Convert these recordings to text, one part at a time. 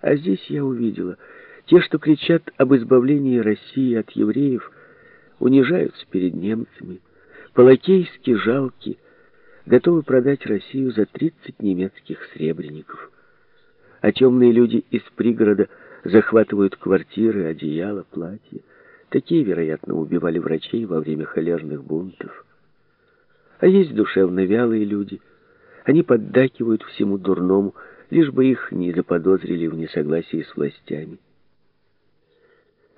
А здесь я увидела, те, что кричат об избавлении России от евреев, унижаются перед немцами, по-лакейски жалки, готовы продать Россию за 30 немецких сребреников. А темные люди из пригорода захватывают квартиры, одеяла, платья. Такие, вероятно, убивали врачей во время холерных бунтов. А есть душевно вялые люди. Они поддакивают всему дурному, лишь бы их не заподозрили в несогласии с властями.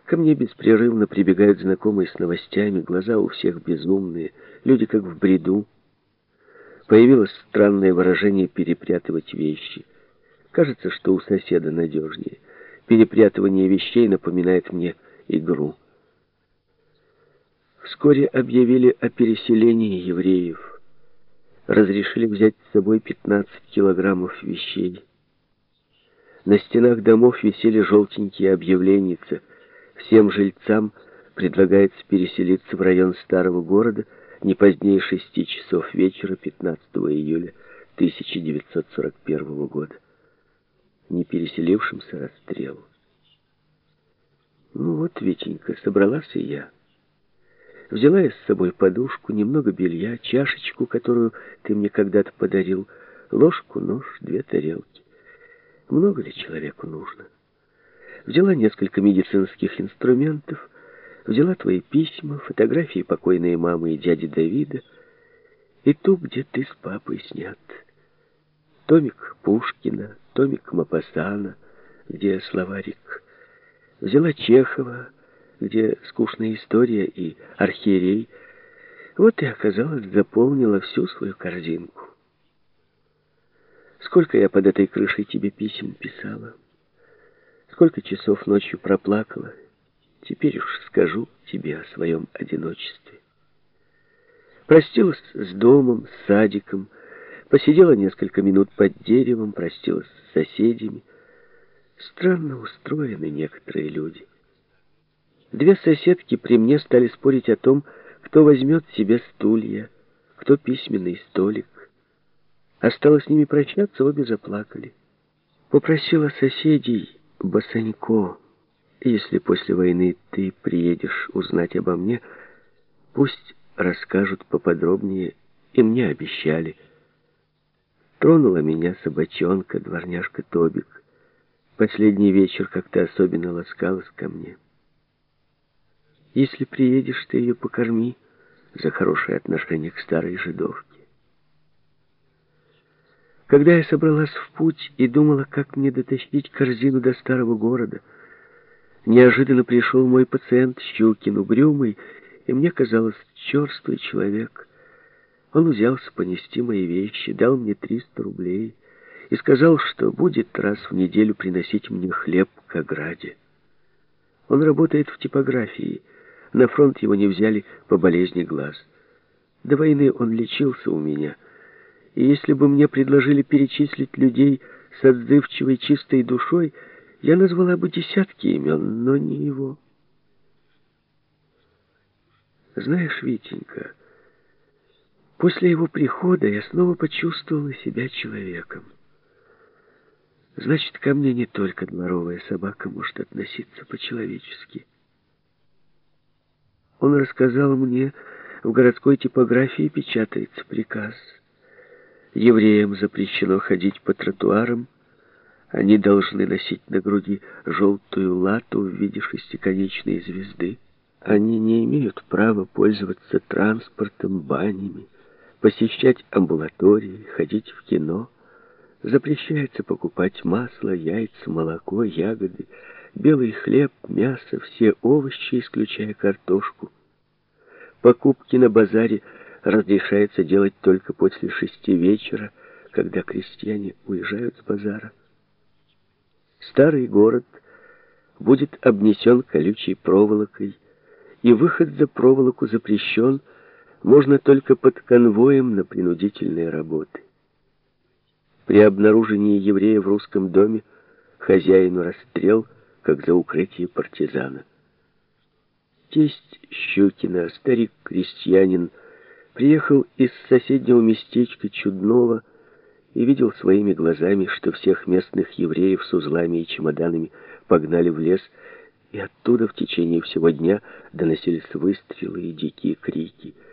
Ко мне беспрерывно прибегают знакомые с новостями, глаза у всех безумные, люди как в бреду. Появилось странное выражение «перепрятывать вещи». Кажется, что у соседа надежнее. Перепрятывание вещей напоминает мне игру. Вскоре объявили о переселении евреев. Разрешили взять с собой 15 килограммов вещей. На стенах домов висели желтенькие объявленницы. Всем жильцам предлагается переселиться в район старого города не позднее 6 часов вечера 15 июля 1941 года. Не переселившимся расстрелу. Ну вот, Витенька, собралась и я. Взяла я с собой подушку, немного белья, чашечку, которую ты мне когда-то подарил, ложку, нож, две тарелки. Много ли человеку нужно? Взяла несколько медицинских инструментов, взяла твои письма, фотографии покойной мамы и дяди Давида, и ту, где ты с папой снят. Томик Пушкина, томик Мапасана, где словарик. Взяла Чехова, где скучная история и архиерей. Вот и оказалось, заполнила всю свою корзинку. Сколько я под этой крышей тебе писем писала, сколько часов ночью проплакала. Теперь уж скажу тебе о своем одиночестве. Простилась с домом, с садиком, посидела несколько минут под деревом, простилась с соседями. Странно устроены некоторые люди. Две соседки при мне стали спорить о том, кто возьмет себе стулья, кто письменный столик. Стала с ними прощаться, обе заплакали. Попросила соседей Басанько, если после войны ты приедешь узнать обо мне, пусть расскажут поподробнее, и мне обещали. Тронула меня собачонка, дворняжка Тобик. Последний вечер как-то особенно ласкалась ко мне. Если приедешь, ты ее покорми за хорошее отношение к старой жидовке. Когда я собралась в путь и думала, как мне дотащить корзину до старого города, неожиданно пришел мой пациент Щукин, угрюмый, и мне казалось, черствый человек. Он взялся понести мои вещи, дал мне 300 рублей и сказал, что будет раз в неделю приносить мне хлеб к ограде. Он работает в типографии, на фронт его не взяли по болезни глаз. До войны он лечился у меня. И если бы мне предложили перечислить людей с отзывчивой чистой душой, я назвала бы десятки имен, но не его. Знаешь, Витенька, после его прихода я снова почувствовала себя человеком. Значит, ко мне не только дворовая собака может относиться по-человечески. Он рассказал мне, в городской типографии печатается приказ. Евреям запрещено ходить по тротуарам, они должны носить на груди желтую лату в виде шестиконечной звезды. Они не имеют права пользоваться транспортом, банями, посещать амбулатории, ходить в кино. Запрещается покупать масло, яйца, молоко, ягоды, белый хлеб, мясо, все овощи, исключая картошку. Покупки на базаре разрешается делать только после шести вечера, когда крестьяне уезжают с базара. Старый город будет обнесен колючей проволокой, и выход за проволоку запрещен, можно только под конвоем на принудительные работы. При обнаружении еврея в русском доме хозяину расстрел – как за укрытие партизана. Тесть Щукина, старик-крестьянин, приехал из соседнего местечка Чудного и видел своими глазами, что всех местных евреев с узлами и чемоданами погнали в лес, и оттуда в течение всего дня доносились выстрелы и дикие крики —